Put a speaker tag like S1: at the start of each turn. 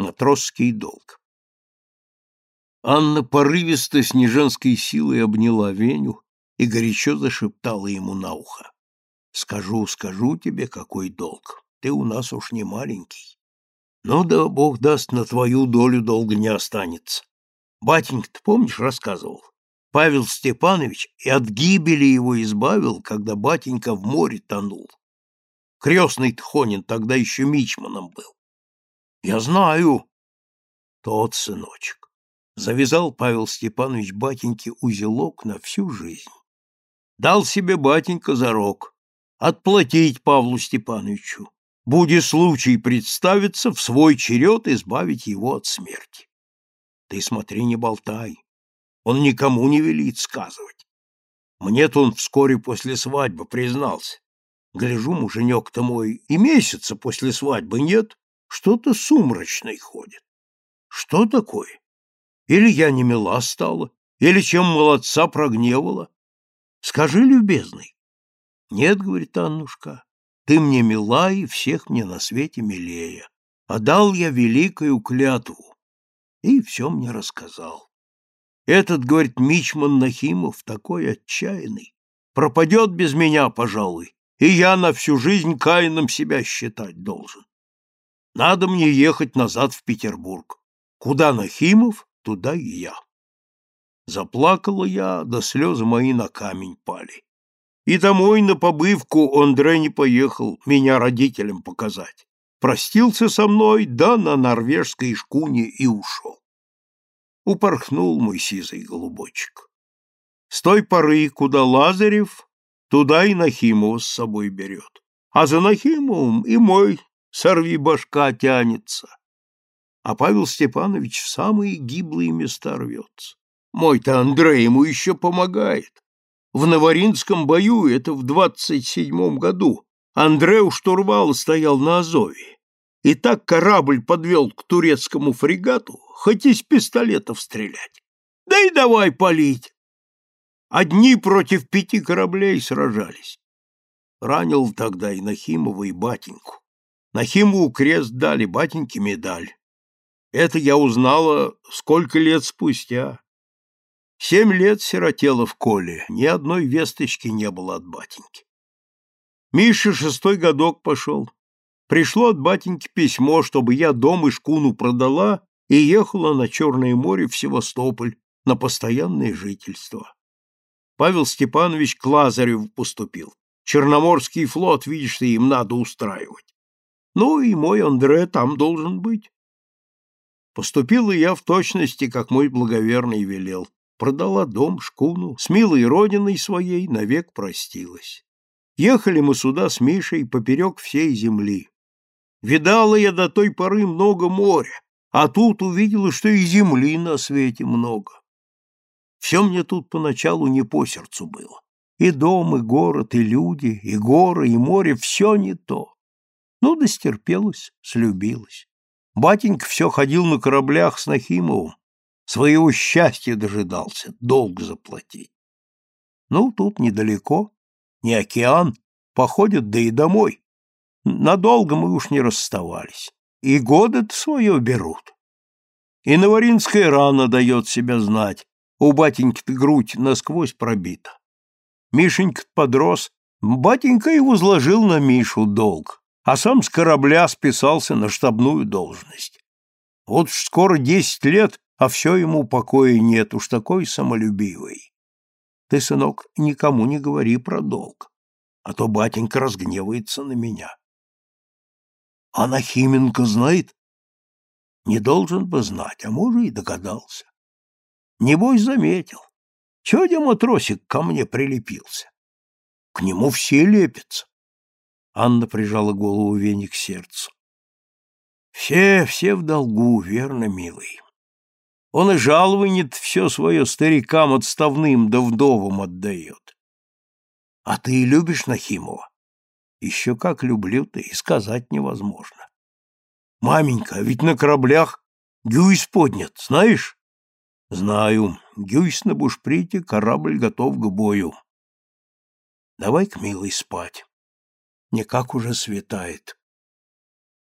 S1: Матросский долг. Анна порывисто с неженской силой обняла Веню и горячо зашептала ему на ухо. «Скажу, скажу тебе, какой долг. Ты у нас уж не маленький. Ну да, Бог даст, на твою долю долго не останется. Батенька, ты помнишь, рассказывал? Павел Степанович и от гибели его избавил, когда батенька в море тонул. Крестный Тхонин тогда еще мичманом был. Я знаю. Тот сыночек. Завязал Павел Степанович батеньке узелок на всю жизнь. Дал себе батенька зарок отплатить Павлу Степановичу, будет случай представиться, в свой черед избавить его от смерти. Ты смотри, не болтай. Он никому не велит сказывать. Мне-то он вскоре после свадьбы признался. Гляжу, муженек-то мой, и месяца после свадьбы нет, что-то сумрачное ходит. Что такое? Или я не мила стала, или чем молодца прогневала? Скажи, любезный. Нет, говорит Аннушка, ты мне мила и всех мне на свете милее. А дал я великую клятву. И все мне рассказал. Этот, говорит, Мичман Нахимов, такой отчаянный. Пропадет без меня, пожалуй, и я на всю жизнь каином себя считать должен. Надо мне ехать назад в Петербург. Куда Нахимов, туда и я. Заплакала я, да слезы мои на камень пали. И домой на побывку Андре не поехал меня родителям показать. Простился со мной, да на норвежской шкуне и ушел. Упорхнул мой сизый голубочек. С той поры, куда Лазарев, туда и Нахимова с собой берет. А за Нахимовым и мой сорви башка тянется. А Павел Степанович в самые гиблые места рвется. Мой-то Андрей ему еще помогает. В Новоринском бою, это в двадцать седьмом году, Андрей у штурвала стоял на Азове. И так корабль подвел к турецкому фрегату, хоть из пистолетов стрелять. Да и давай палить. Одни против пяти кораблей сражались. Ранил тогда и Нахимова, и батеньку. Нахимову крест дали, батеньке медаль. Это я узнала сколько лет спустя. Семь лет сиротела в коле, ни одной весточки не было от батеньки. Миша шестой годок пошел. Пришло от батеньки письмо, чтобы я дом и шкуну продала и ехала на Черное море в Севастополь на постоянное жительство. Павел Степанович к Лазареву поступил. Черноморский флот, видишь ты, им надо устраивать. Ну и мой Андре там должен быть. Поступила я в точности, как мой благоверный велел продала дом, шкуну, с милой родиной своей навек простилась. Ехали мы сюда с Мишей поперек всей земли. Видала я до той поры много моря, а тут увидела, что и земли на свете много. Все мне тут поначалу не по сердцу было. И дом, и город, и люди, и горы, и море — все не то. Ну, да стерпелась, слюбилась. Батенька все ходил на кораблях с Нахимовым, Своего счастья дожидался, долг заплатить. Ну, тут недалеко, не океан, походят, да и домой. Надолго мы уж не расставались. И годы-то свое берут. И Новоринская рана дает себя знать. У батеньки-то грудь насквозь пробита. Мишенька подрос, батенька и возложил на Мишу долг, а сам с корабля списался на штабную должность. Вот уж скоро десять лет а все ему покоя нет, уж такой самолюбивый. Ты, сынок, никому не говори про долг, а то батенька разгневается на меня. А Нахименко знает? Не должен бы знать, а может и догадался. Небось заметил. Чего где матросик ко мне прилепился? К нему все лепятся. Анна прижала голову Вени к сердцу. Все, все в долгу, верно, милый. Он и жалование все свое старикам отставным да вдовам отдает. А ты любишь Нахимова? Еще как люблю-то и сказать невозможно. Маменька, а ведь на кораблях гюйс поднят, знаешь? Знаю. Гюйс на бушприте, корабль готов к бою. Давай-ка, милый, спать. Никак уже светает.